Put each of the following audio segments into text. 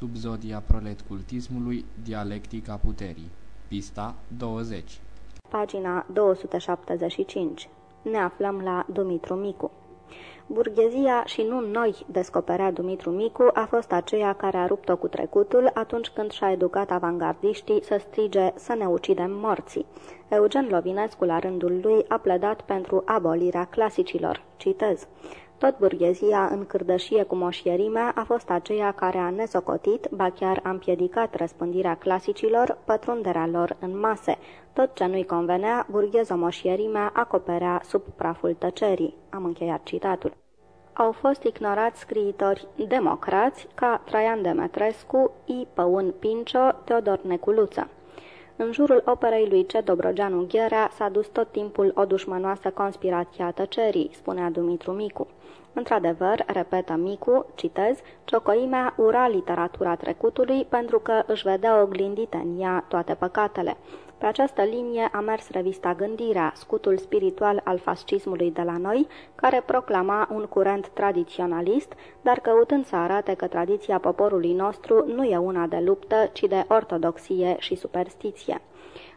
Subzodia proletcultismului, dialectica puterii. Pista 20 Pagina 275 Ne aflăm la Dumitru Micu. Burghezia și nu noi, descoperea Dumitru Micu, a fost aceea care a rupt-o cu trecutul atunci când și-a educat avangardiștii să strige să ne ucidem morții. Eugen Lovinescu, la rândul lui, a pledat pentru abolirea clasicilor. Citez. Tot burghezia în cârdășie cu moșierimea a fost aceea care a nesocotit, ba chiar a împiedicat răspândirea clasicilor, pătrunderea lor în mase. Tot ce nu-i convenea, burghezo-moșierimea acoperea sub praful tăcerii. Am încheiat citatul. Au fost ignorați scriitori democrați ca Traian Demetrescu, I. Păun Pincio, Teodor Neculuță. În jurul operei lui C. Dobrogeanu Gherea s-a dus tot timpul o dușmănoasă conspirație a tăcerii, spunea Dumitru Micu. Într-adevăr, repetă Micu, citez, ciocoimea ura literatura trecutului pentru că își vedea oglindite în ea toate păcatele. Pe această linie a mers revista Gândirea, scutul spiritual al fascismului de la noi, care proclama un curent tradiționalist, dar căutând să arate că tradiția poporului nostru nu e una de luptă, ci de ortodoxie și superstiție.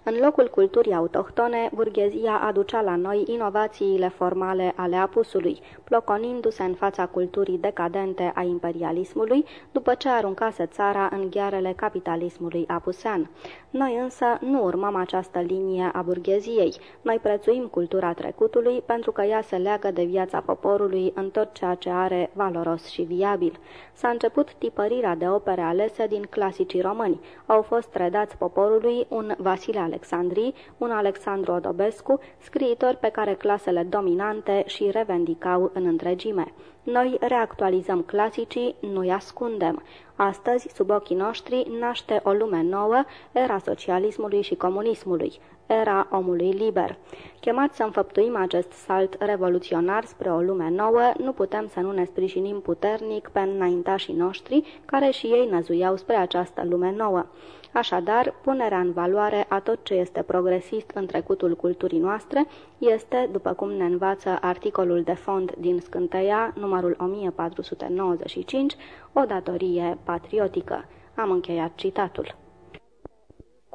În locul culturii autohtone, burghezia aducea la noi inovațiile formale ale apusului, ploconindu-se în fața culturii decadente a imperialismului, după ce aruncase țara în ghearele capitalismului apusean. Noi însă nu urmăm această linie a burgheziei. Noi prețuim cultura trecutului pentru că ea se leagă de viața poporului în tot ceea ce are valoros și viabil. S-a început tipărirea de opere alese din clasicii români. Au fost redați poporului un Vasile Alexandrii, un Alexandru Odobescu, scriitori pe care clasele dominante și revendicau în întregime. Noi reactualizăm clasicii, nu-i ascundem. Astăzi, sub ochii noștri, naște o lume nouă, era socialismului și comunismului, era omului liber. Chemați să înfăptuim acest salt revoluționar spre o lume nouă, nu putem să nu ne sprijinim puternic pe înaintașii noștri, care și ei năzuiau spre această lume nouă. Așadar, punerea în valoare a tot ce este progresist în trecutul culturii noastre este, după cum ne învață articolul de fond din Scânteia, numărul 1495, o datorie patriotică. Am încheiat citatul.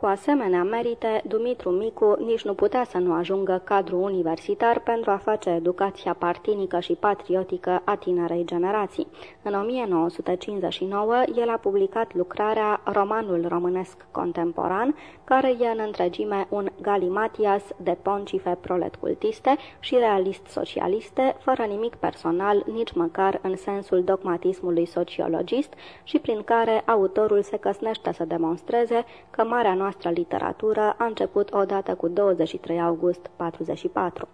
Cu asemenea merite, Dumitru Micu nici nu putea să nu ajungă cadru universitar pentru a face educația partinică și patriotică a tinerei generații. În 1959, el a publicat lucrarea Romanul românesc contemporan, care e în întregime un galimatias de poncife proletcultiste și realist-socialiste, fără nimic personal, nici măcar în sensul dogmatismului sociologist și prin care autorul se căsnește să demonstreze că marea noastră noastră literatură a început odată cu 23 august 44.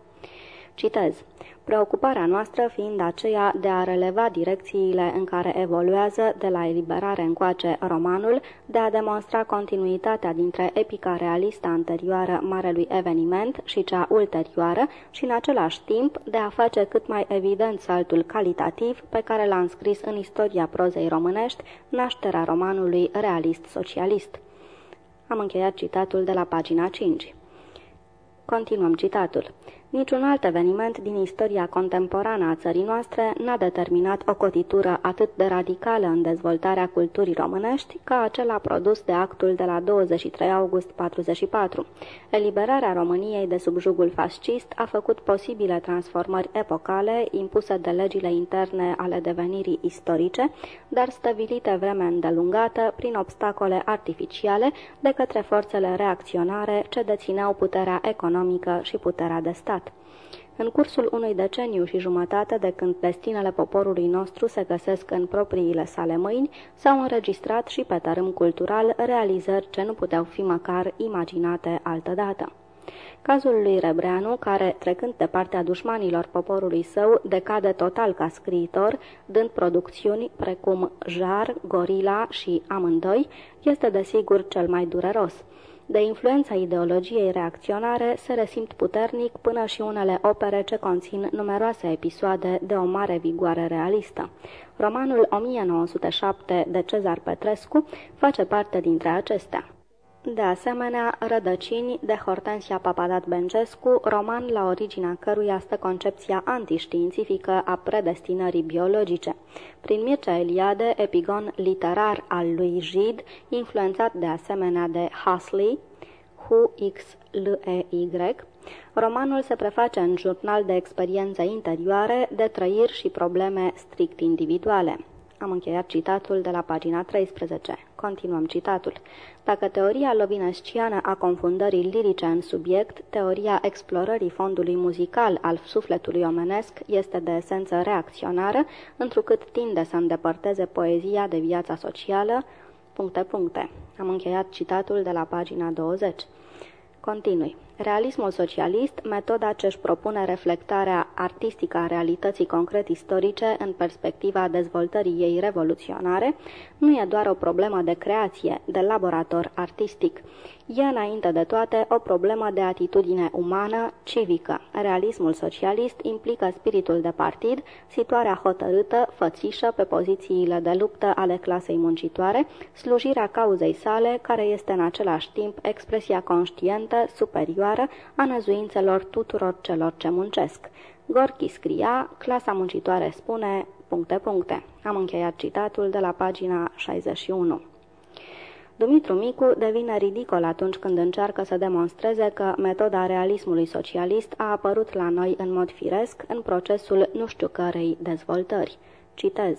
Citez. Preocuparea noastră fiind aceea de a releva direcțiile în care evoluează de la eliberare încoace romanul, de a demonstra continuitatea dintre epica realistă anterioară marelui eveniment și cea ulterioară și în același timp de a face cât mai evident saltul calitativ pe care l-a înscris în istoria prozei românești nașterea romanului realist-socialist. Am încheiat citatul de la pagina 5. Continuăm citatul. Niciun alt eveniment din istoria contemporană a țării noastre n-a determinat o cotitură atât de radicală în dezvoltarea culturii românești ca acela produs de actul de la 23 august 44. Eliberarea României de subjugul fascist a făcut posibile transformări epocale impuse de legile interne ale devenirii istorice, dar stabilite vreme îndelungată prin obstacole artificiale de către forțele reacționare ce dețineau puterea economică și puterea de stat. În cursul unui deceniu și jumătate de când destinele poporului nostru se găsesc în propriile sale mâini, s-au înregistrat și pe tărâm cultural realizări ce nu puteau fi măcar imaginate altădată. Cazul lui Rebreanu, care, trecând de partea dușmanilor poporului său, decade total ca scriitor, dând producțiuni precum Jar, Gorila și Amândoi, este desigur cel mai dureros. De influența ideologiei reacționare se resimt puternic până și unele opere ce conțin numeroase episoade de o mare vigoare realistă. Romanul 1907 de Cezar Petrescu face parte dintre acestea. De asemenea, Rădăcini de Hortensia Papadat Bencescu, roman la originea căruia stă concepția antiștiințifică a predestinării biologice. Prin Mircea Eliade, epigon literar al lui Gide, influențat de asemenea de Huxley, H-U-X-L-E-Y, romanul se preface în jurnal de experiențe interioare, de trăiri și probleme strict individuale. Am încheiat citatul de la pagina 13. Continuăm citatul. Dacă teoria lovinesciană a confundării lirice în subiect, teoria explorării fondului muzical al sufletului omenesc este de esență reacționară, întrucât tinde să îndepărteze poezia de viața socială, puncte, puncte. Am încheiat citatul de la pagina 20. Continui. Realismul socialist, metoda ce își propune reflectarea artistică a realității concret istorice în perspectiva dezvoltării ei revoluționare, nu e doar o problemă de creație, de laborator artistic. E înainte de toate o problemă de atitudine umană, civică. Realismul socialist implică spiritul de partid, situarea hotărâtă, fățișă pe pozițiile de luptă ale clasei muncitoare, slujirea cauzei sale, care este în același timp expresia conștientă, superioară, a năzuințelor tuturor celor ce muncesc. Gorki scria, clasa muncitoare spune, puncte, puncte. Am încheiat citatul de la pagina 61. Dumitru Micu devine ridicol atunci când încearcă să demonstreze că metoda realismului socialist a apărut la noi în mod firesc în procesul nu știu cărei dezvoltări. Citez.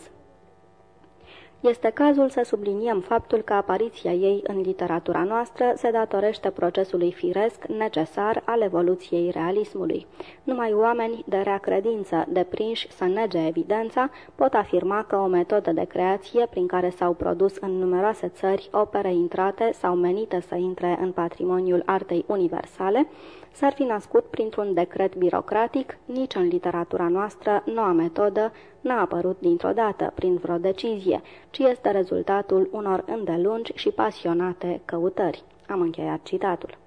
Este cazul să subliniem faptul că apariția ei în literatura noastră se datorește procesului firesc necesar al evoluției realismului. Numai oameni de rea credință, deprinși să nege evidența, pot afirma că o metodă de creație prin care s-au produs în numeroase țări opere intrate sau menite să intre în patrimoniul artei universale, s-ar fi născut printr-un decret birocratic, nici în literatura noastră noua metodă n-a apărut dintr-o dată, prin vreo decizie, ci este rezultatul unor îndelungi și pasionate căutări. Am încheiat citatul.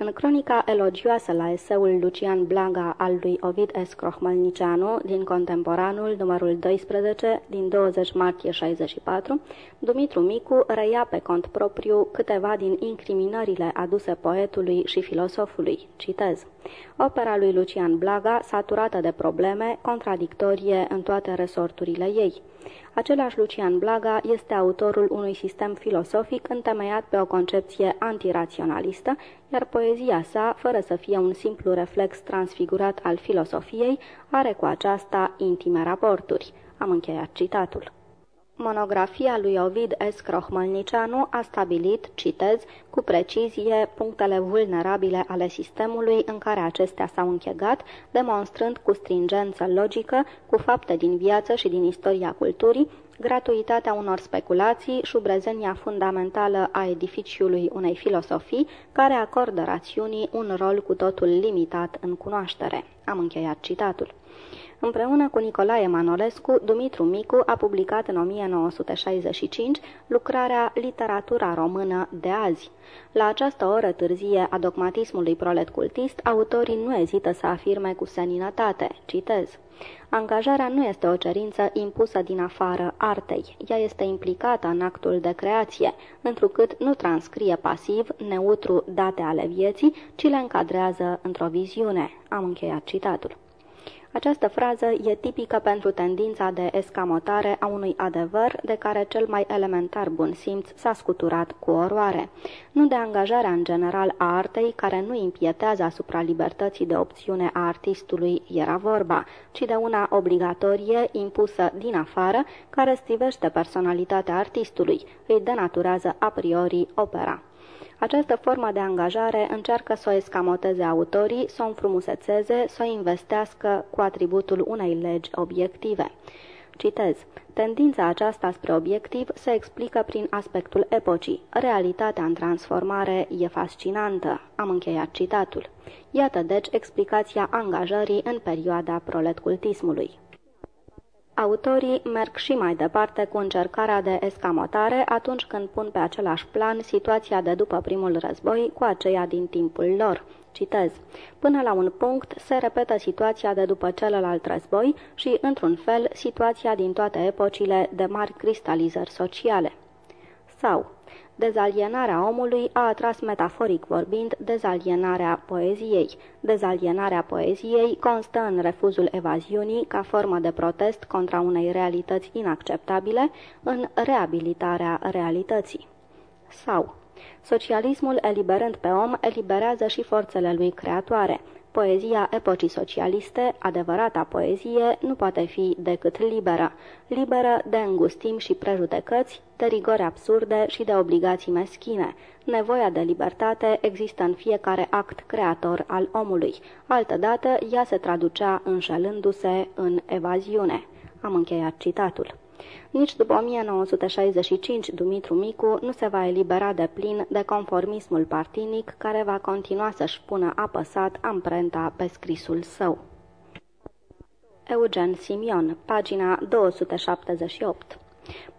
În cronica elogioasă la eseul Lucian Blaga al lui Ovid S. Crohmalnicianu din Contemporanul, numărul 12, din 20 martie 64, Dumitru Micu reia pe cont propriu câteva din incriminările aduse poetului și filosofului. Citez. Opera lui Lucian Blaga, saturată de probleme, contradictorie în toate resorturile ei. Același Lucian Blaga este autorul unui sistem filosofic întemeiat pe o concepție antiraționalistă, iar poezia sa, fără să fie un simplu reflex transfigurat al filosofiei, are cu aceasta intime raporturi. Am încheiat citatul. Monografia lui Ovid S. Crohmălnicianu a stabilit, citez, cu precizie punctele vulnerabile ale sistemului în care acestea s-au închegat, demonstrând cu stringență logică, cu fapte din viață și din istoria culturii, gratuitatea unor speculații, șubrezenia fundamentală a edificiului unei filosofii, care acordă rațiunii un rol cu totul limitat în cunoaștere. Am încheiat citatul. Împreună cu Nicolae Manolescu, Dumitru Micu a publicat în 1965 lucrarea Literatura română de azi. La această oră târzie a dogmatismului prolet cultist, autorii nu ezită să afirme cu seninătate, citez. Angajarea nu este o cerință impusă din afară artei, ea este implicată în actul de creație, întrucât nu transcrie pasiv, neutru date ale vieții, ci le încadrează într-o viziune. Am încheiat citatul. Această frază e tipică pentru tendința de escamotare a unui adevăr de care cel mai elementar bun simț s-a scuturat cu oroare. Nu de angajarea în general a artei care nu impietează asupra libertății de opțiune a artistului era vorba, ci de una obligatorie impusă din afară care strivește personalitatea artistului, îi denaturează a priori opera. Această formă de angajare încearcă să o escamoteze autorii, să o înfrumusețeze, să o investească cu atributul unei legi obiective. Citez. Tendința aceasta spre obiectiv se explică prin aspectul epocii. Realitatea în transformare e fascinantă. Am încheiat citatul. Iată deci explicația angajării în perioada proletcultismului. Autorii merg și mai departe cu încercarea de escamotare atunci când pun pe același plan situația de după primul război cu aceea din timpul lor. Citez. Până la un punct se repetă situația de după celălalt război și, într-un fel, situația din toate epocile de mari cristalizări sociale. Sau, Dezalienarea omului a atras metaforic vorbind dezalienarea poeziei. Dezalienarea poeziei constă în refuzul evaziunii ca formă de protest contra unei realități inacceptabile, în reabilitarea realității. Sau, socialismul eliberând pe om, eliberează și forțele lui creatoare – Poezia epocii socialiste, adevărata poezie, nu poate fi decât liberă, liberă de îngustim și prejudecăți, de rigori absurde și de obligații meschine. Nevoia de libertate există în fiecare act creator al omului. Altădată, ea se traducea înșelându-se în evaziune. Am încheiat citatul. Nici după 1965, Dumitru Micu nu se va elibera de plin de conformismul partinic care va continua să-și pună apăsat amprenta pe scrisul său. Eugen Simion, pagina 278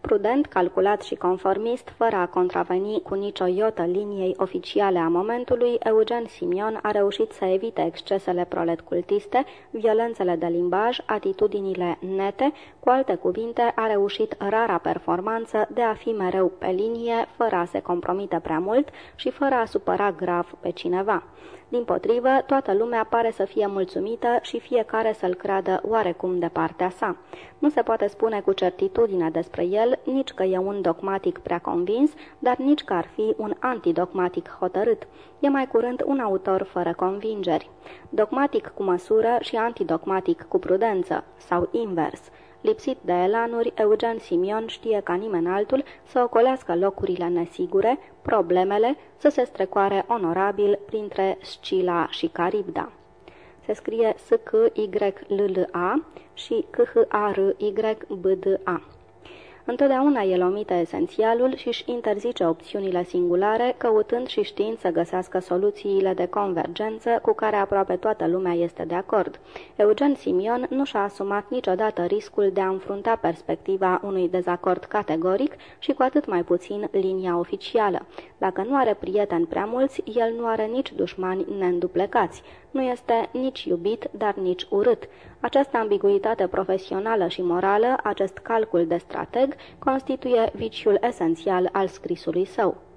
Prudent, calculat și conformist, fără a contraveni cu nicio iotă liniei oficiale a momentului, Eugen Simion a reușit să evite excesele proletcultiste, violențele de limbaj, atitudinile nete, cu alte cuvinte, a reușit rara performanță de a fi mereu pe linie, fără a se compromite prea mult și fără a supăra grav pe cineva. Din potrivă, toată lumea pare să fie mulțumită și fiecare să-l creadă oarecum de partea sa. Nu se poate spune cu certitudine despre el nici că e un dogmatic prea convins, dar nici că ar fi un antidogmatic hotărât. E mai curând un autor fără convingeri. Dogmatic cu măsură și antidogmatic cu prudență, sau invers – Lipsit de elanuri, Eugen Simion știe ca nimeni altul să ocolească locurile nesigure, problemele, să se strecoare onorabil printre Scila și Caribda. Se scrie S-C-Y-L-L-A și C-H-A-R-Y-B-D-A. Întotdeauna el omite esențialul și își interzice opțiunile singulare, căutând și știind să găsească soluțiile de convergență cu care aproape toată lumea este de acord. Eugen Simion nu și-a asumat niciodată riscul de a înfrunta perspectiva unui dezacord categoric și cu atât mai puțin linia oficială. Dacă nu are prieteni prea mulți, el nu are nici dușmani neînduplecați. Nu este nici iubit, dar nici urât. Această ambiguitate profesională și morală, acest calcul de strateg, constituie viciul esențial al scrisului său.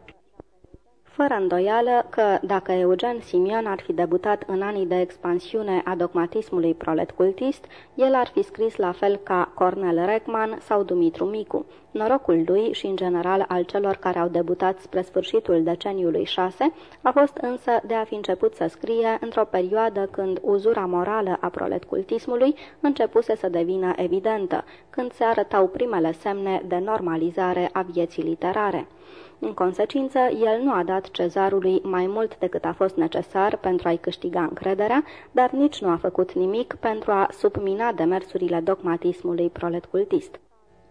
Fără îndoială că, dacă Eugen Simion ar fi debutat în anii de expansiune a dogmatismului proletcultist, el ar fi scris la fel ca Cornel Reckman sau Dumitru Micu. Norocul lui și, în general, al celor care au debutat spre sfârșitul deceniului 6 a fost însă de a fi început să scrie într-o perioadă când uzura morală a proletcultismului începuse să devină evidentă, când se arătau primele semne de normalizare a vieții literare. În consecință, el nu a dat cezarului mai mult decât a fost necesar pentru a-i câștiga încrederea, dar nici nu a făcut nimic pentru a submina demersurile dogmatismului proletcultist.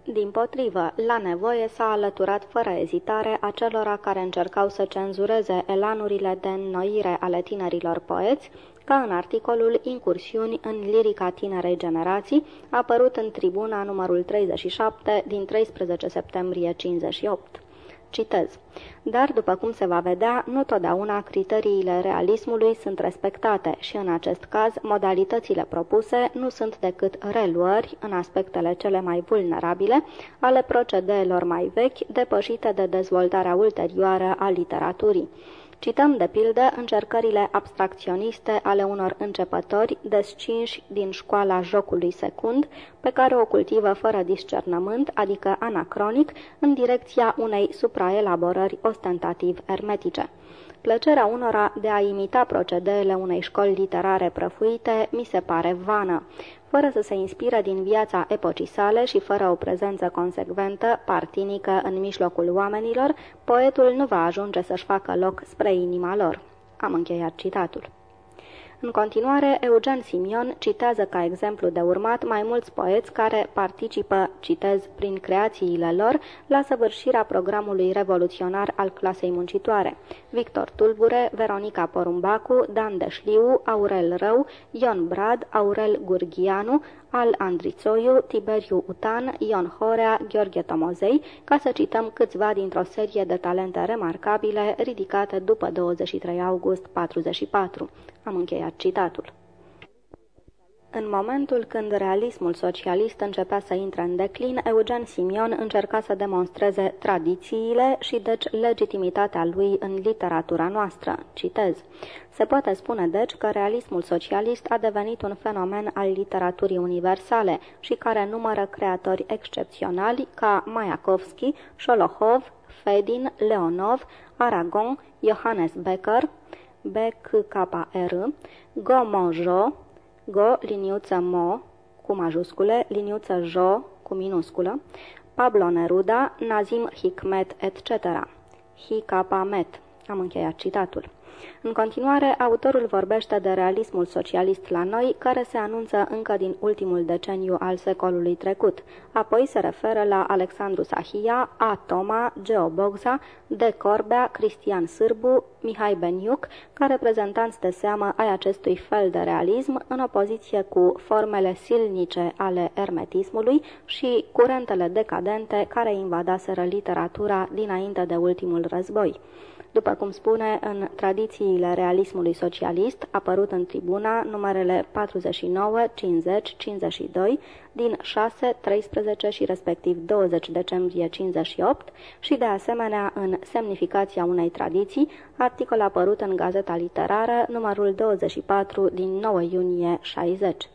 Din potrivă, la nevoie s-a alăturat fără ezitare acelora care încercau să cenzureze elanurile de înnoire ale tinerilor poeți, ca în articolul Incursiuni în lirica tinerei generații, apărut în tribuna numărul 37 din 13 septembrie 58. Citez. Dar, după cum se va vedea, nu totdeauna criteriile realismului sunt respectate și, în acest caz, modalitățile propuse nu sunt decât reluări, în aspectele cele mai vulnerabile, ale procedeelor mai vechi, depășite de dezvoltarea ulterioară a literaturii. Cităm, de pildă, încercările abstracționiste ale unor începători descinși din școala jocului secund, pe care o cultivă fără discernământ, adică anacronic, în direcția unei supraelaborări ostentativ ermetice. Plăcerea unora de a imita procedeele unei școli literare prăfuite mi se pare vană fără să se inspire din viața epocii sale și fără o prezență consecventă, partinică în mijlocul oamenilor, poetul nu va ajunge să-și facă loc spre inima lor. Am încheiat citatul. În continuare, Eugen Simion citează ca exemplu de urmat mai mulți poeți care participă, citez, prin creațiile lor, la săvârșirea programului revoluționar al clasei muncitoare. Victor Tulbure, Veronica Porumbacu, Dan Deșliu, Aurel Rău, Ion Brad, Aurel Gurghianu, al Andrițoiu, Tiberiu Utan, Ion Horea, Gheorghe Tomozei, ca să cităm câțiva dintr-o serie de talente remarcabile ridicate după 23 august 44. Am încheiat citatul. În momentul când realismul socialist începea să intre în declin, Eugen Simion încerca să demonstreze tradițiile și deci legitimitatea lui în literatura noastră. Citez. Se poate spune deci că realismul socialist a devenit un fenomen al literaturii universale și care numără creatori excepționali ca Mayakovsky, Sholohov, Fedin, Leonov, Aragon, Johannes Becker, BKR, Gomojo, Go, liniuță Mo, cu majuscule, liniuță Jo, cu minusculă, Pablo Neruda, Nazim Hikmet, etc. Hikapamet. Am încheiat citatul. În continuare, autorul vorbește de realismul socialist la noi, care se anunță încă din ultimul deceniu al secolului trecut. Apoi se referă la Alexandru Sahia, A. Toma, Geo Bogza, D. Corbea, Cristian Sârbu, Mihai Beniuc, ca reprezentanți de seamă ai acestui fel de realism, în opoziție cu formele silnice ale ermetismului și curentele decadente care invadaseră literatura dinainte de ultimul război după cum spune în Tradițiile realismului socialist, apărut în tribuna numerele 49, 50, 52 din 6, 13 și respectiv 20 decembrie 58 și de asemenea în Semnificația unei tradiții, articol apărut în Gazeta Literară numărul 24 din 9 iunie 60.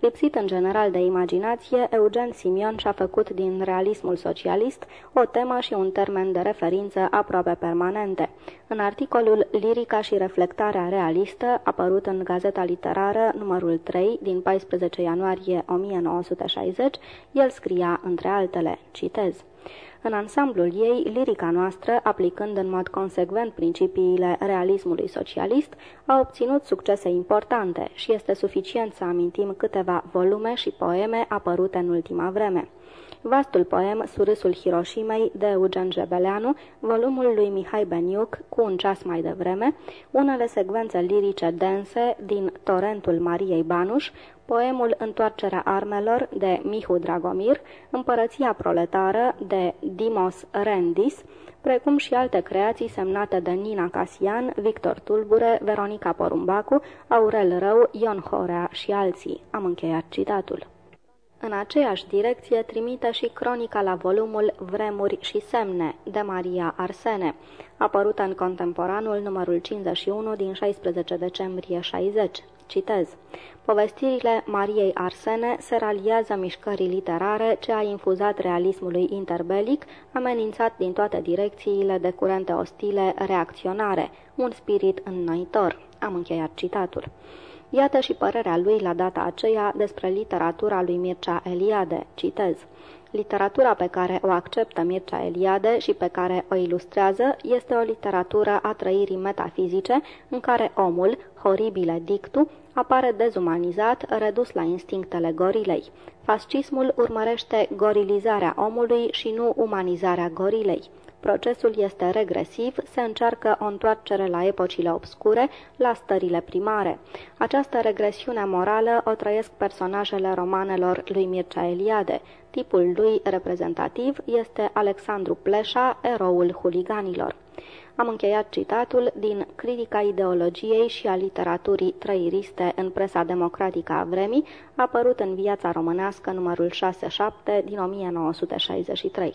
Lipsit în general de imaginație, Eugen Simion și-a făcut din realismul socialist o temă și un termen de referință aproape permanente. În articolul Lirica și reflectarea realistă, apărut în Gazeta Literară numărul 3 din 14 ianuarie 1960, el scria între altele, citez, în ansamblul ei, lirica noastră, aplicând în mod consecvent principiile realismului socialist, a obținut succese importante și este suficient să amintim câteva volume și poeme apărute în ultima vreme. Vastul poem Surâsul Hiroshimei de Eugen Jebeleanu, volumul lui Mihai Beniuc, cu un ceas mai devreme, unele secvențe lirice dense din Torentul Mariei Banuș, poemul Întoarcerea armelor de Mihu Dragomir, Împărăția proletară de Dimos Rendis, precum și alte creații semnate de Nina Casian, Victor Tulbure, Veronica Porumbacu, Aurel Rău, Ion Horea și alții. Am încheiat citatul. În aceeași direcție trimite și cronica la volumul Vremuri și semne de Maria Arsene, apărută în contemporanul numărul 51 din 16 decembrie 60. Citez. Povestirile Mariei Arsene se raliază mișcării literare ce a infuzat realismului interbelic, amenințat din toate direcțiile de curente ostile reacționare, un spirit înnoitor. Am încheiat citatul. Iată și părerea lui la data aceea despre literatura lui Mircea Eliade. Citez. Literatura pe care o acceptă Mircea Eliade și pe care o ilustrează este o literatură a trăirii metafizice în care omul, horibile dictu, apare dezumanizat, redus la instinctele gorilei. Fascismul urmărește gorilizarea omului și nu umanizarea gorilei. Procesul este regresiv, se încearcă o întoarcere la epocile obscure, la stările primare. Această regresiune morală o trăiesc personajele romanelor lui Mircea Eliade. Tipul lui reprezentativ este Alexandru Pleșa, eroul huliganilor. Am încheiat citatul din Critica ideologiei și a literaturii trăiriste în presa democratică a vremii, apărut în Viața românească numărul 6-7 din 1963.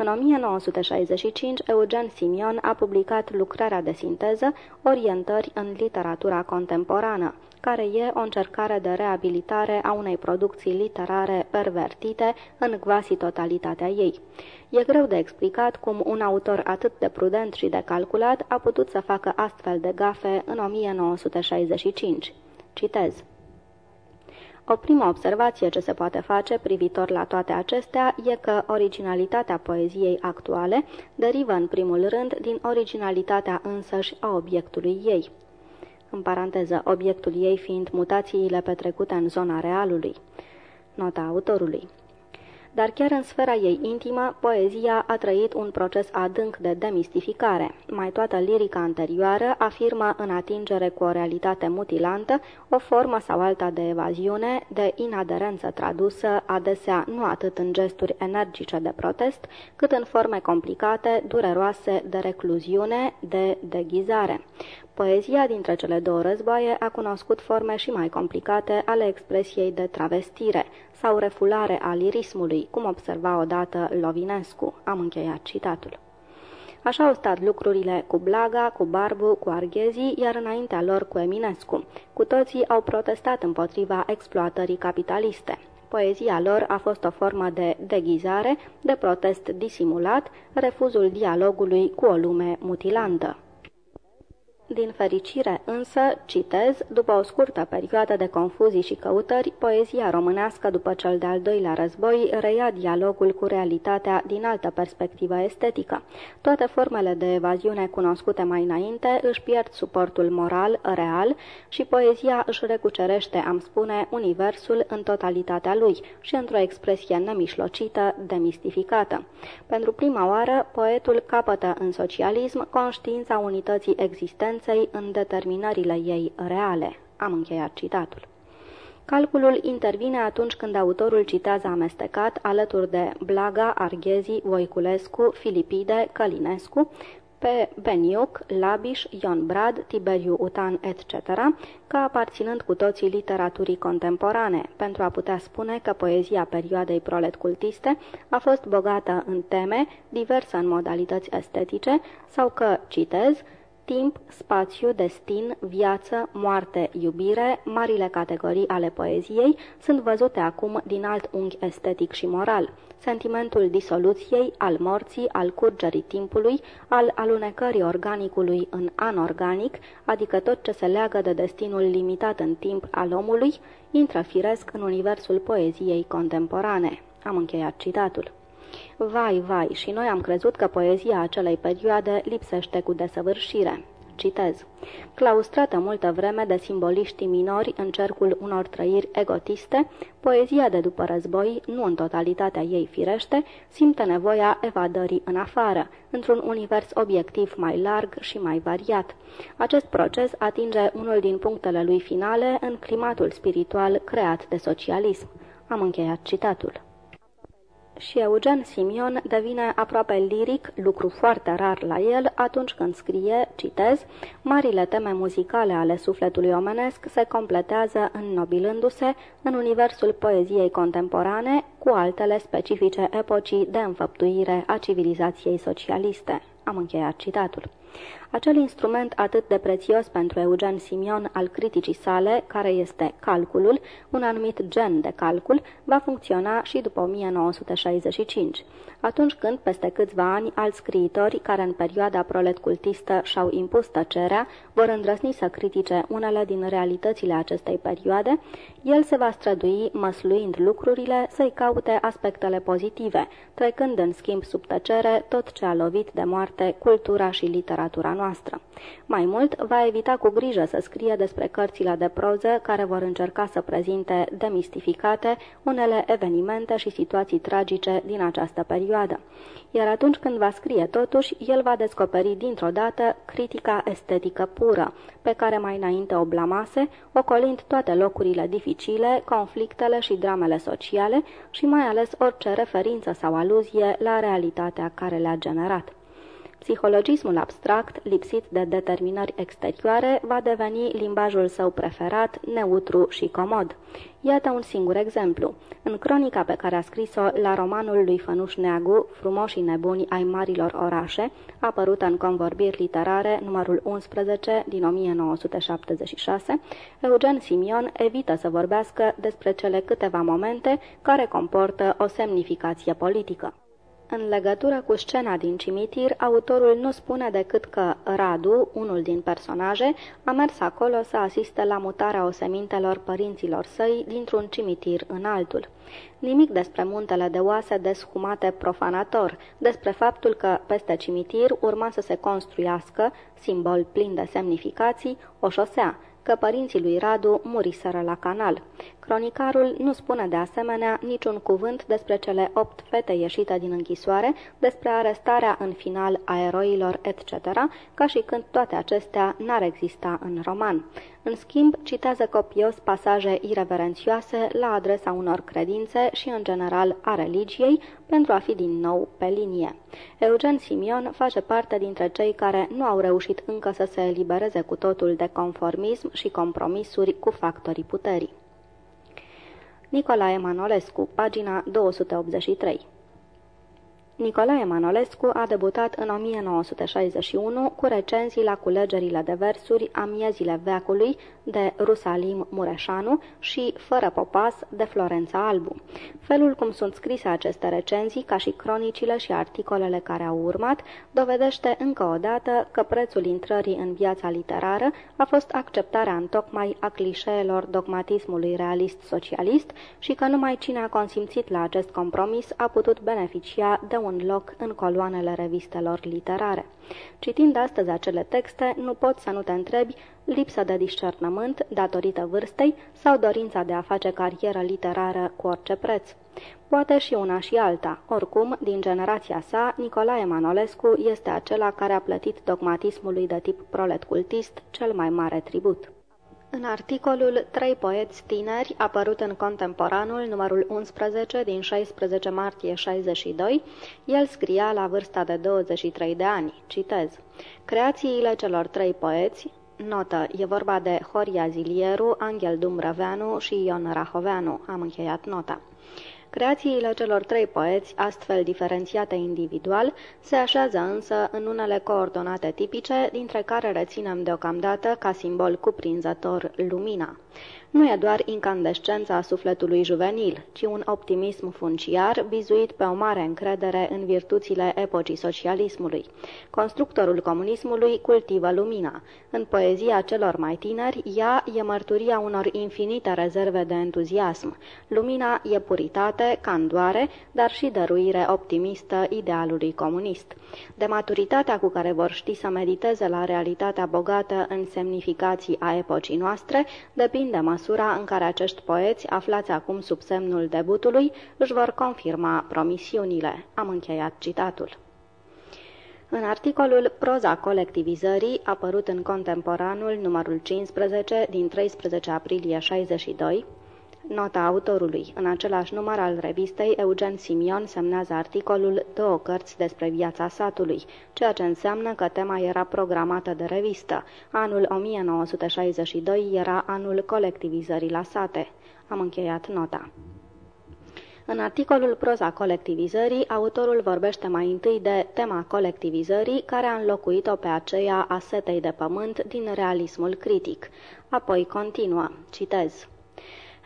În 1965, Eugen Simion a publicat lucrarea de sinteză Orientări în literatura contemporană, care e o încercare de reabilitare a unei producții literare pervertite în quasi totalitatea ei. E greu de explicat cum un autor atât de prudent și de calculat a putut să facă astfel de gafe în 1965. Citez. O primă observație ce se poate face privitor la toate acestea e că originalitatea poeziei actuale derivă în primul rând din originalitatea însăși a obiectului ei. În paranteză, obiectul ei fiind mutațiile petrecute în zona realului. Nota autorului dar chiar în sfera ei intimă, poezia a trăit un proces adânc de demistificare. Mai toată lirica anterioară afirmă în atingere cu o realitate mutilantă o formă sau alta de evaziune, de inaderență tradusă, adesea nu atât în gesturi energice de protest, cât în forme complicate, dureroase de recluziune, de deghizare. Poezia dintre cele două războaie a cunoscut forme și mai complicate ale expresiei de travestire sau refulare a lirismului, cum observa odată Lovinescu. Am încheiat citatul. Așa au stat lucrurile cu Blaga, cu Barbu, cu Arghezii, iar înaintea lor cu Eminescu. Cu toții au protestat împotriva exploatării capitaliste. Poezia lor a fost o formă de deghizare, de protest disimulat, refuzul dialogului cu o lume mutilantă. Din fericire însă, citez, după o scurtă perioadă de confuzii și căutări, poezia românească după cel de-al doilea război reia dialogul cu realitatea din altă perspectivă estetică. Toate formele de evaziune cunoscute mai înainte își pierd suportul moral, real și poezia își recucerește, am spune, universul în totalitatea lui și într-o expresie nemișlocită, demistificată. Pentru prima oară, poetul capătă în socialism conștiința unității existente existenței în determinările ei reale. Am încheiat citatul. Calculul intervine atunci când autorul citează amestecat, alături de Blaga, Arghezi, Voiculescu, Filipide, Călinescu, pe Beniuc, Labiș, Ion Brad, Tiberiu Utan, etc., ca aparținând cu toții literaturii contemporane, pentru a putea spune că poezia perioadei prolet cultiste a fost bogată în teme, diversă în modalități estetice, sau că, citez, timp, spațiu, destin, viață, moarte, iubire, marile categorii ale poeziei, sunt văzute acum din alt unghi estetic și moral. Sentimentul disoluției, al morții, al curgerii timpului, al alunecării organicului în anorganic, adică tot ce se leagă de destinul limitat în timp al omului, intră firesc în universul poeziei contemporane. Am încheiat citatul. Vai, vai, și noi am crezut că poezia acelei perioade lipsește cu desăvârșire. Citez. Claustrată multă vreme de simboliștii minori în cercul unor trăiri egotiste, poezia de după război, nu în totalitatea ei firește, simte nevoia evadării în afară, într-un univers obiectiv mai larg și mai variat. Acest proces atinge unul din punctele lui finale în climatul spiritual creat de socialism. Am încheiat citatul și Eugen Simion devine aproape liric, lucru foarte rar la el, atunci când scrie, citez, marile teme muzicale ale sufletului omenesc se completează înnobilându-se în universul poeziei contemporane cu altele specifice epocii de înfăptuire a civilizației socialiste. Am încheiat citatul. Acel instrument atât de prețios pentru Eugen Simion al criticii sale, care este calculul, un anumit gen de calcul, va funcționa și după 1965, atunci când, peste câțiva ani, alți scriitori, care în perioada proletcultistă și-au impus tăcerea, vor îndrăsni să critique unele din realitățile acestei perioade, el se va strădui, măsluind lucrurile, să-i caute aspectele pozitive, trecând în schimb sub tăcere tot ce a lovit de moarte cultura și literatura noastră. Mai mult, va evita cu grijă să scrie despre cărțile de proză care vor încerca să prezinte demistificate unele evenimente și situații tragice din această perioadă. Iar atunci când va scrie totuși, el va descoperi dintr-o dată critica estetică pură, pe care mai înainte o blamase, ocolind toate locurile dificile, conflictele și dramele sociale și mai ales orice referință sau aluzie la realitatea care le-a generat. Psihologismul abstract, lipsit de determinări exterioare, va deveni limbajul său preferat, neutru și comod. Iată un singur exemplu. În cronica pe care a scris-o la romanul lui Fănuș Neagu, Frumoșii nebuni ai marilor orașe, apărută în convorbiri literare numărul 11 din 1976, Eugen Simion evită să vorbească despre cele câteva momente care comportă o semnificație politică. În legătură cu scena din cimitir, autorul nu spune decât că Radu, unul din personaje, a mers acolo să asiste la mutarea osemintelor părinților săi dintr-un cimitir în altul. Nimic despre muntele de oase deshumate profanator, despre faptul că peste cimitir urma să se construiască, simbol plin de semnificații, o șosea, că părinții lui Radu muriseră la canal, Cronicarul nu spune de asemenea niciun cuvânt despre cele opt fete ieșite din închisoare, despre arestarea în final a eroilor, etc., ca și când toate acestea n-ar exista în roman. În schimb, citează copios pasaje ireverențioase la adresa unor credințe și, în general, a religiei, pentru a fi din nou pe linie. Eugen Simion face parte dintre cei care nu au reușit încă să se elibereze cu totul de conformism și compromisuri cu factorii puterii. Nicolae Manolescu, pagina 283 Nicolae Manolescu a debutat în 1961 cu recenzii la culegerile de versuri a miezile veacului de Rusalim Mureșanu și Fără popas de Florența Albu. Felul cum sunt scrise aceste recenzii, ca și cronicile și articolele care au urmat, dovedește încă o dată că prețul intrării în viața literară a fost acceptarea în tocmai a clișeelor dogmatismului realist-socialist și că numai cine a consimțit la acest compromis a putut beneficia de un loc în coloanele revistelor literare. Citind astăzi acele texte, nu poți să nu te întrebi lipsa de discernământ datorită vârstei sau dorința de a face carieră literară cu orice preț. Poate și una și alta. Oricum, din generația sa, Nicolae Manolescu este acela care a plătit dogmatismului de tip prolet cultist cel mai mare tribut. În articolul Trei poeți tineri, apărut în Contemporanul, numărul 11 din 16 martie 62, el scria la vârsta de 23 de ani, citez, Creațiile celor trei poeți, Notă. E vorba de Horia Zilieru, Angel Dumbrăveanu și Ion Rahoveanu. Am încheiat nota. Creațiile celor trei poeți, astfel diferențiate individual, se așează însă în unele coordonate tipice, dintre care reținem deocamdată ca simbol cuprinzător lumina nu e doar incandescența sufletului juvenil, ci un optimism funciar bizuit pe o mare încredere în virtuțile epocii socialismului. Constructorul comunismului cultivă lumina. În poezia celor mai tineri, ea e mărturia unor infinite rezerve de entuziasm. Lumina e puritate, candoare, dar și dăruire optimistă idealului comunist. De maturitatea cu care vor ști să mediteze la realitatea bogată în semnificații a epocii noastre, depinde măsura în care acești poeți, aflați acum sub semnul debutului, își vor confirma promisiunile. Am încheiat citatul. În articolul Proza colectivizării, apărut în Contemporanul numărul 15 din 13 aprilie 62, Nota autorului. În același număr al revistei, Eugen Simion semnează articolul Două cărți despre viața satului, ceea ce înseamnă că tema era programată de revistă. Anul 1962 era anul colectivizării la sate. Am încheiat nota. În articolul Proza colectivizării, autorul vorbește mai întâi de tema colectivizării, care a înlocuit-o pe aceea a setei de pământ din realismul critic. Apoi continuă, citez.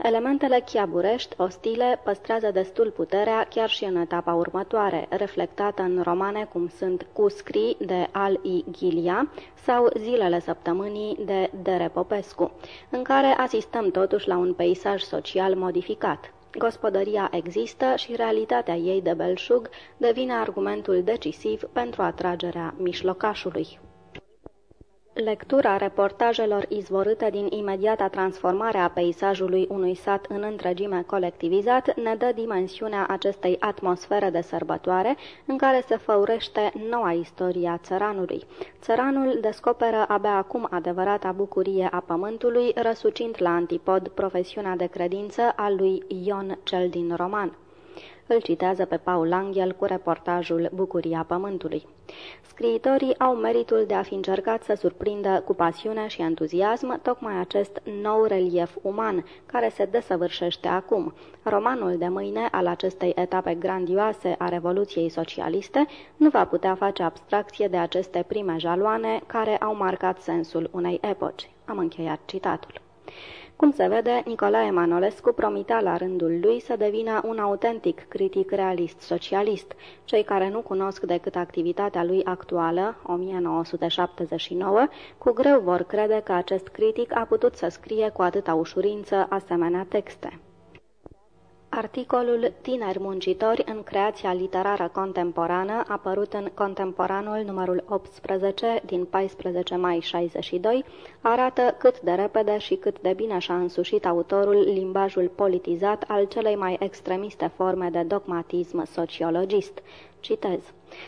Elementele chiaburești, ostile, păstrează destul puterea chiar și în etapa următoare, reflectată în romane cum sunt Cuscri de Al I. Ghilia sau Zilele săptămânii de Dere Popescu, în care asistăm totuși la un peisaj social modificat. Gospodăria există și realitatea ei de belșug devine argumentul decisiv pentru atragerea mișlocașului. Lectura reportajelor izvorâte din imediata transformare a peisajului unui sat în întregime colectivizat ne dă dimensiunea acestei atmosfere de sărbătoare în care se făurește noua istoria țăranului. Țăranul descoperă abia acum adevărata bucurie a pământului, răsucind la antipod profesiunea de credință a lui Ion cel din roman. Îl citează pe Paul Angel cu reportajul Bucuria Pământului. Scriitorii au meritul de a fi încercat să surprindă cu pasiune și entuziasm tocmai acest nou relief uman care se desăvârșește acum. Romanul de mâine al acestei etape grandioase a Revoluției Socialiste nu va putea face abstracție de aceste prime jaloane care au marcat sensul unei epoci. Am încheiat citatul. Cum se vede, Nicolae Manolescu promitea la rândul lui să devină un autentic critic realist socialist. Cei care nu cunosc decât activitatea lui actuală, 1979, cu greu vor crede că acest critic a putut să scrie cu atâta ușurință asemenea texte. Articolul Tineri muncitori în creația literară contemporană, apărut în Contemporanul numărul 18 din 14 mai 62, arată cât de repede și cât de bine și-a însușit autorul limbajul politizat al celei mai extremiste forme de dogmatism sociologist. Citez.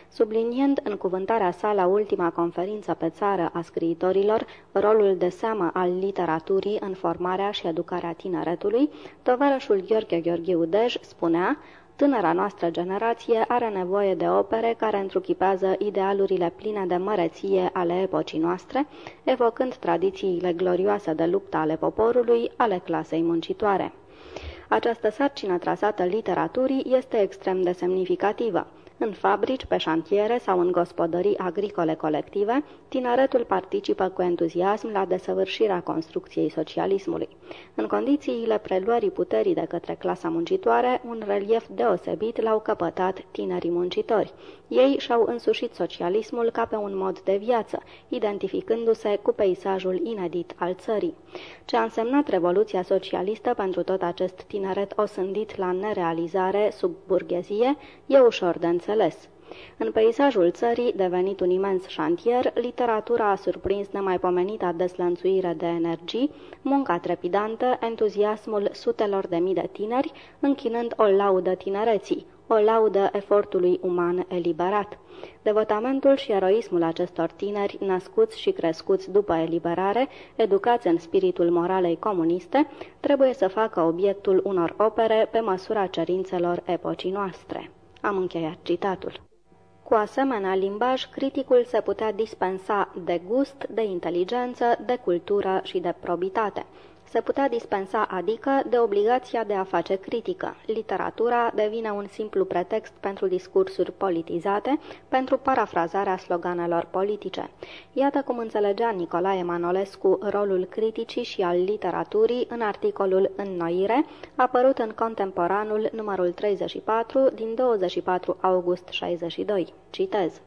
Subliniind în cuvântarea sa la ultima conferință pe țară a scriitorilor rolul de seamă al literaturii în formarea și educarea tineretului, tovarășul Gheorghe Gheorghiu Dej spunea Tânăra noastră generație are nevoie de opere care întruchipează idealurile pline de măreție ale epocii noastre, evocând tradițiile glorioase de luptă ale poporului, ale clasei muncitoare. Această sarcină trasată literaturii este extrem de semnificativă. În fabrici, pe șantiere sau în gospodării agricole colective, tineretul participă cu entuziasm la desăvârșirea construcției socialismului. În condițiile preluării puterii de către clasa muncitoare, un relief deosebit l-au căpătat tinerii muncitori. Ei și-au însușit socialismul ca pe un mod de viață, identificându-se cu peisajul inedit al țării. Ce a însemnat Revoluția Socialistă pentru tot acest tineret osândit la nerealizare sub burghezie, e ușor de înțeles. În peisajul țării, devenit un imens șantier, literatura a surprins nemaipomenita deslănțuire de energii, munca trepidantă, entuziasmul sutelor de mii de tineri, închinând o laudă tinereții, o laudă efortului uman eliberat. Devotamentul și eroismul acestor tineri, născuți și crescuți după eliberare, educați în spiritul moralei comuniste, trebuie să facă obiectul unor opere pe măsura cerințelor epocii noastre. Am încheiat citatul. Cu asemenea limbaj, criticul se putea dispensa de gust, de inteligență, de cultură și de probitate se putea dispensa adică de obligația de a face critică. Literatura devine un simplu pretext pentru discursuri politizate, pentru parafrazarea sloganelor politice. Iată cum înțelegea Nicolae Manolescu rolul criticii și al literaturii în articolul Înnoire, apărut în Contemporanul numărul 34 din 24 august 62. Citez.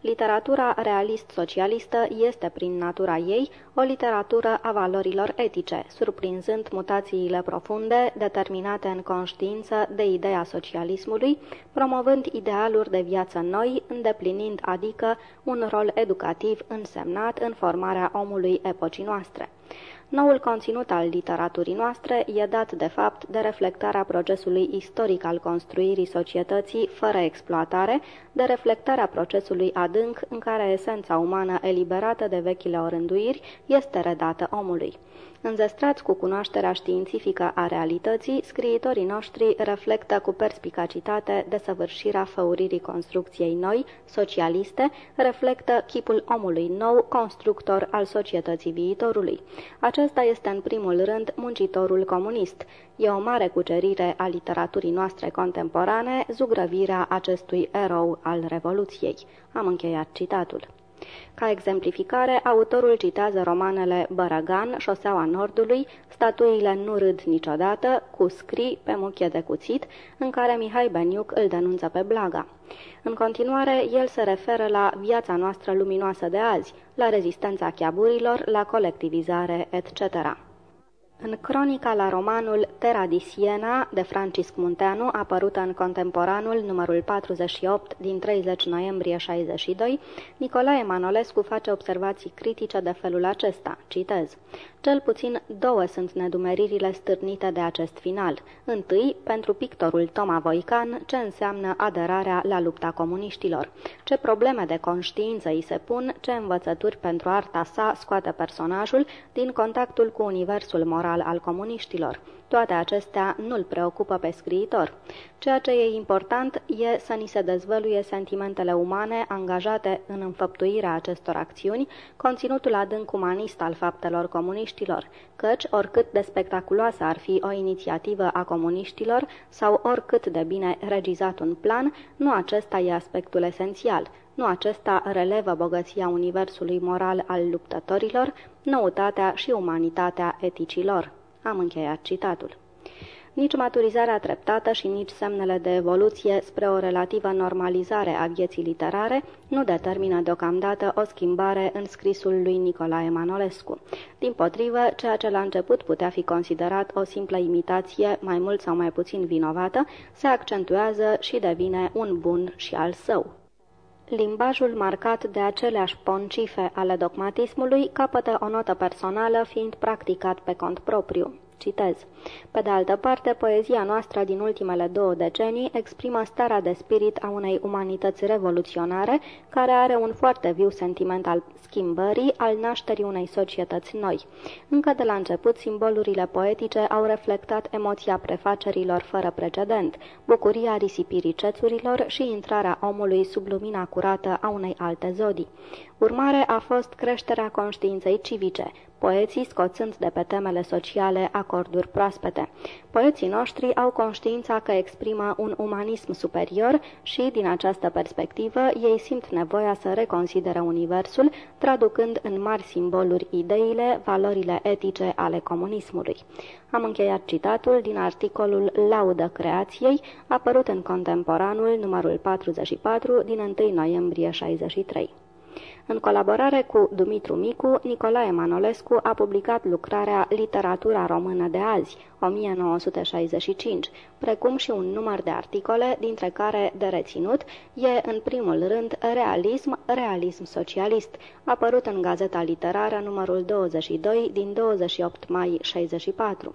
Literatura realist-socialistă este, prin natura ei, o literatură a valorilor etice, surprinzând mutațiile profunde, determinate în conștiință de ideea socialismului, promovând idealuri de viață noi, îndeplinind adică un rol educativ însemnat în formarea omului epocii noastre. Noul conținut al literaturii noastre e dat de fapt de reflectarea procesului istoric al construirii societății fără exploatare, de reflectarea procesului adânc în care esența umană eliberată de vechile orânduiri este redată omului. Înzestrați cu cunoașterea științifică a realității, scriitorii noștri reflectă cu perspicacitate desăvârșirea făuririi construcției noi, socialiste, reflectă chipul omului nou, constructor al societății viitorului. Acesta este în primul rând muncitorul comunist. E o mare cucerire a literaturii noastre contemporane, zugrăvirea acestui erou al Revoluției. Am încheiat citatul. Ca exemplificare, autorul citează romanele Bărăgan, Șoseaua Nordului, Statuile nu râd niciodată, cu scrii pe muchie de cuțit, în care Mihai Beniuc îl denunță pe Blaga. În continuare, el se referă la viața noastră luminoasă de azi, la rezistența chiaburilor, la colectivizare, etc. În cronica la romanul Terra di Siena de Francisc Munteanu, apărută în Contemporanul numărul 48 din 30 noiembrie 62, Nicolae Manolescu face observații critice de felul acesta, citez. Cel puțin două sunt nedumeririle stârnite de acest final. Întâi, pentru pictorul Toma Voican, ce înseamnă aderarea la lupta comuniștilor. Ce probleme de conștiință îi se pun, ce învățături pentru arta sa scoate personajul din contactul cu universul moral al comuniștilor. Toate acestea nu-l preocupă pe scriitor. Ceea ce e important e să ni se dezvăluie sentimentele umane angajate în înfăptuirea acestor acțiuni, conținutul adânc umanist al faptelor comuniștilor, căci, oricât de spectaculoasă ar fi o inițiativă a comuniștilor sau oricât de bine regizat un plan, nu acesta e aspectul esențial. Nu acesta relevă bogăția universului moral al luptătorilor, noutatea și umanitatea eticilor. Am încheiat citatul. Nici maturizarea treptată și nici semnele de evoluție spre o relativă normalizare a vieții literare nu determină deocamdată o schimbare în scrisul lui Nicolae Manolescu. Din potrivă, ceea ce la început putea fi considerat o simplă imitație, mai mult sau mai puțin vinovată, se accentuează și devine un bun și al său. Limbajul marcat de aceleași poncife ale dogmatismului capătă o notă personală fiind practicat pe cont propriu. Citez. Pe de altă parte, poezia noastră din ultimele două decenii exprimă starea de spirit a unei umanități revoluționare, care are un foarte viu sentiment al schimbării, al nașterii unei societăți noi. Încă de la început, simbolurile poetice au reflectat emoția prefacerilor fără precedent, bucuria risipirii cețurilor și intrarea omului sub lumina curată a unei alte zodii. Urmare a fost creșterea conștiinței civice, poeții scoțând de pe temele sociale acorduri proaspete. Poeții noștri au conștiința că exprimă un umanism superior și, din această perspectivă, ei simt nevoia să reconsideră universul, traducând în mari simboluri ideile, valorile etice ale comunismului. Am încheiat citatul din articolul Laudă creației, apărut în Contemporanul numărul 44 din 1 noiembrie 63. În colaborare cu Dumitru Micu, Nicolae Manolescu a publicat lucrarea Literatura română de azi, 1965, precum și un număr de articole, dintre care de reținut e în primul rând Realism, Realism Socialist, apărut în Gazeta Literară numărul 22 din 28 mai 64.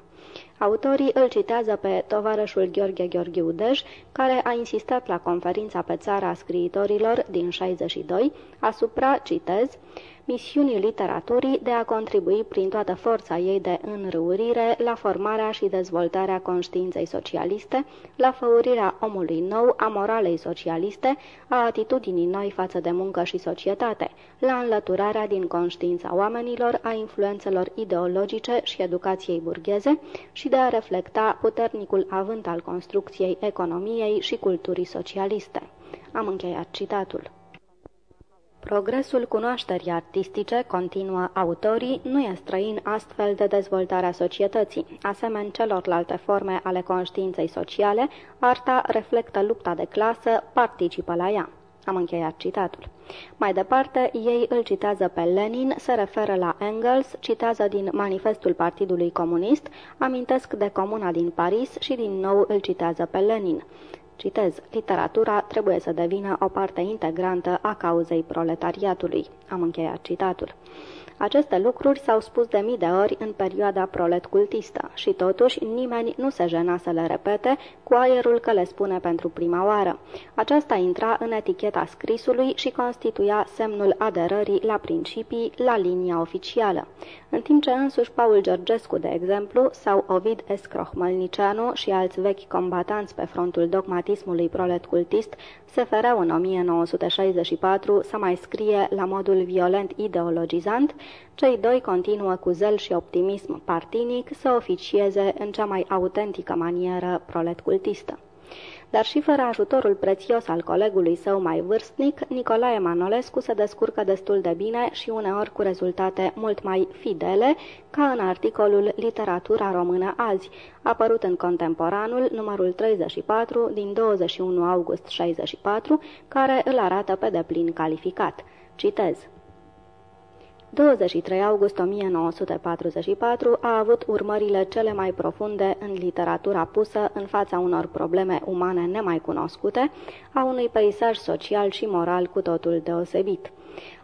Autorii îl citează pe tovarășul Gheorghe Gheorghiu Dej, care a insistat la conferința pe țara scriitorilor din 62 asupra, citez, misiunii literaturii de a contribui prin toată forța ei de înrăurire la formarea și dezvoltarea conștiinței socialiste, la făurirea omului nou, a moralei socialiste, a atitudinii noi față de muncă și societate, la înlăturarea din conștiința oamenilor a influențelor ideologice și educației burgheze și de a reflecta puternicul avânt al construcției economiei și culturii socialiste. Am încheiat citatul. Progresul cunoașterii artistice, continuă autorii, nu e străin astfel de dezvoltarea societății. Asemeni celorlalte forme ale conștiinței sociale, arta reflectă lupta de clasă, participă la ea. Am încheiat citatul. Mai departe, ei îl citează pe Lenin, se referă la Engels, citează din Manifestul Partidului Comunist, amintesc de Comuna din Paris și din nou îl citează pe Lenin. Citez, literatura trebuie să devină o parte integrantă a cauzei proletariatului. Am încheiat citatul. Aceste lucruri s-au spus de mii de ori în perioada prolet-cultistă și totuși nimeni nu se jena să le repete cu aerul că le spune pentru prima oară. Aceasta intra în eticheta scrisului și constituia semnul aderării la principii, la linia oficială. În timp ce însuși Paul Georgescu, de exemplu, sau Ovid Escrohmălnicianu și alți vechi combatanți pe frontul dogmatismului prolet-cultist se fereau în 1964 să mai scrie la modul violent ideologizant, cei doi continuă cu zel și optimism partinic să oficieze în cea mai autentică manieră proletcultistă dar și fără ajutorul prețios al colegului său mai vârstnic, Nicolae Manolescu se descurcă destul de bine și uneori cu rezultate mult mai fidele, ca în articolul Literatura română azi, apărut în Contemporanul, numărul 34, din 21 august 64, care îl arată pe deplin calificat. Citez. 23 august 1944 a avut urmările cele mai profunde în literatura pusă în fața unor probleme umane nemai cunoscute, a unui peisaj social și moral cu totul deosebit.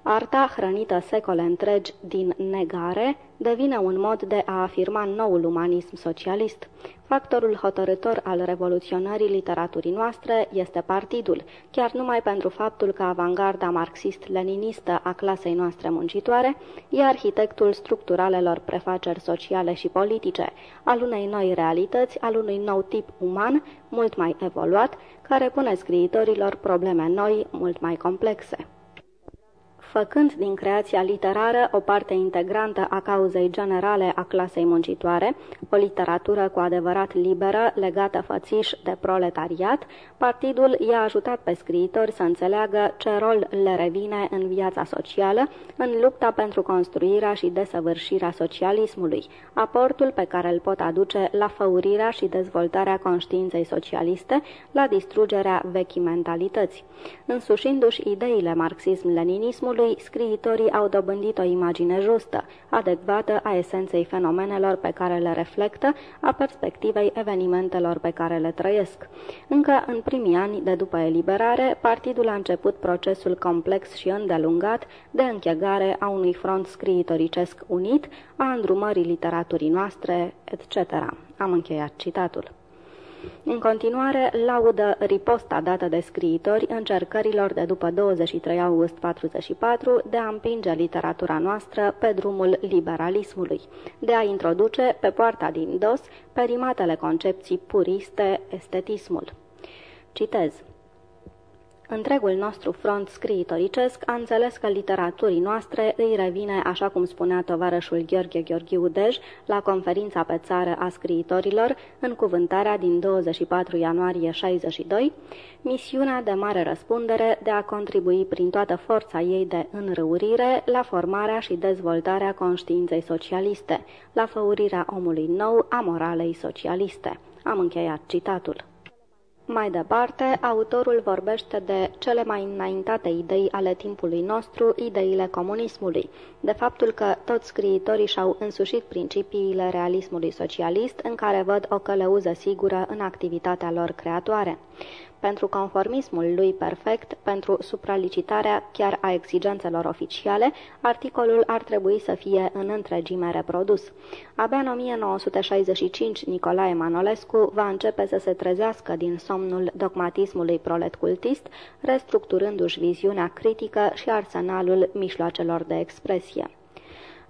Arta, hrănită secole întregi din negare, devine un mod de a afirma noul umanism socialist. Factorul hotărător al revoluționării literaturii noastre este partidul, chiar numai pentru faptul că avangarda marxist-leninistă a clasei noastre muncitoare e arhitectul structuralelor prefaceri sociale și politice, al unei noi realități, al unui nou tip uman, mult mai evoluat, care pune scriitorilor probleme noi, mult mai complexe. Făcând din creația literară o parte integrantă a cauzei generale a clasei muncitoare, o literatură cu adevărat liberă, legată fățiș de proletariat, partidul i-a ajutat pe scriitori să înțeleagă ce rol le revine în viața socială, în lupta pentru construirea și desăvârșirea socialismului, aportul pe care îl pot aduce la făurirea și dezvoltarea conștiinței socialiste, la distrugerea vechii mentalități. Însușindu-și ideile marxism-leninismului, lui, scriitorii au dobândit o imagine justă, adecvată a esenței fenomenelor pe care le reflectă, a perspectivei evenimentelor pe care le trăiesc. Încă în primii ani de după eliberare, partidul a început procesul complex și îndelungat de închegare a unui front scriitoricesc unit, a îndrumării literaturii noastre, etc. Am încheiat citatul. În continuare, laudă riposta dată de scriitori încercărilor de după 23 august 44 de a împinge literatura noastră pe drumul liberalismului, de a introduce pe poarta din dos perimatele concepții puriste, estetismul. Citez. Întregul nostru front scriitoricesc a înțeles că literaturii noastre îi revine, așa cum spunea tovarășul Gheorghe Gheorghiu Dej la conferința pe țară a scriitorilor, în cuvântarea din 24 ianuarie 62, misiunea de mare răspundere de a contribui prin toată forța ei de înrăurire la formarea și dezvoltarea conștiinței socialiste, la făurirea omului nou a moralei socialiste. Am încheiat citatul. Mai departe, autorul vorbește de cele mai înaintate idei ale timpului nostru, ideile comunismului, de faptul că toți scriitorii și-au însușit principiile realismului socialist, în care văd o călăuză sigură în activitatea lor creatoare pentru conformismul lui perfect, pentru supralicitarea chiar a exigențelor oficiale, articolul ar trebui să fie în întregime reprodus. Abia în 1965, Nicolae Manolescu va începe să se trezească din somnul dogmatismului prolet cultist, restructurându-și viziunea critică și arsenalul mijloacelor de expresie.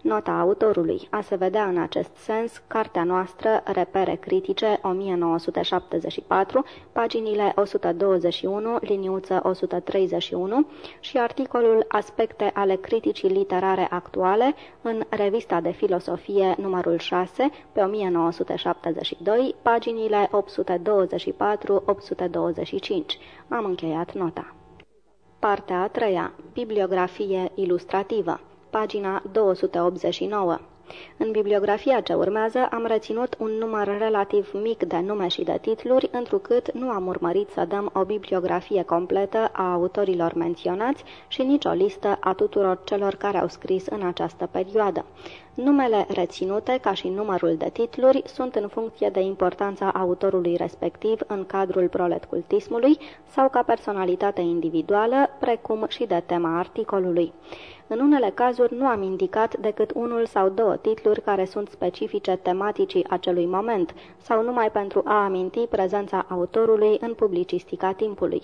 Nota autorului. A se vedea în acest sens cartea noastră Repere critice 1974, paginile 121, liniuță 131 și articolul Aspecte ale criticii literare actuale în Revista de Filosofie numărul 6 pe 1972, paginile 824-825. Am încheiat nota. Partea a treia. Bibliografie ilustrativă pagina 289. În bibliografia ce urmează am reținut un număr relativ mic de nume și de titluri, întrucât nu am urmărit să dăm o bibliografie completă a autorilor menționați și nici o listă a tuturor celor care au scris în această perioadă. Numele reținute, ca și numărul de titluri, sunt în funcție de importanța autorului respectiv în cadrul proletcultismului sau ca personalitate individuală, precum și de tema articolului. În unele cazuri nu am indicat decât unul sau două titluri care sunt specifice tematicii acelui moment sau numai pentru a aminti prezența autorului în publicistica timpului.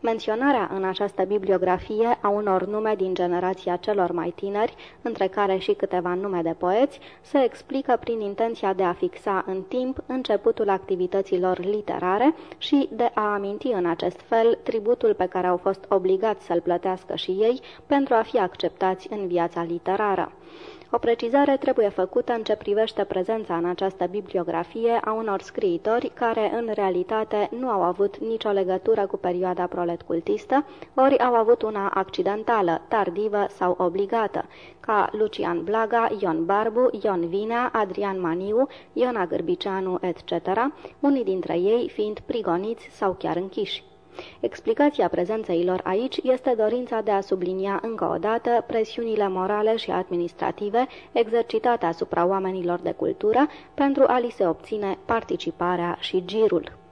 Menționarea în această bibliografie a unor nume din generația celor mai tineri, între care și câteva nume de poeți, se explică prin intenția de a fixa în timp începutul activităților literare și de a aminti în acest fel tributul pe care au fost obligați să-l plătească și ei pentru a fi acceptați în viața literară. O precizare trebuie făcută în ce privește prezența în această bibliografie a unor scriitori care, în realitate, nu au avut nicio legătură cu perioada proletcultistă, ori au avut una accidentală, tardivă sau obligată, ca Lucian Blaga, Ion Barbu, Ion Vinea, Adrian Maniu, Iona Gârbiceanu, etc., unii dintre ei fiind prigoniți sau chiar închiși. Explicația prezenței lor aici este dorința de a sublinia încă o dată presiunile morale și administrative exercitate asupra oamenilor de cultură pentru a li se obține participarea și girul.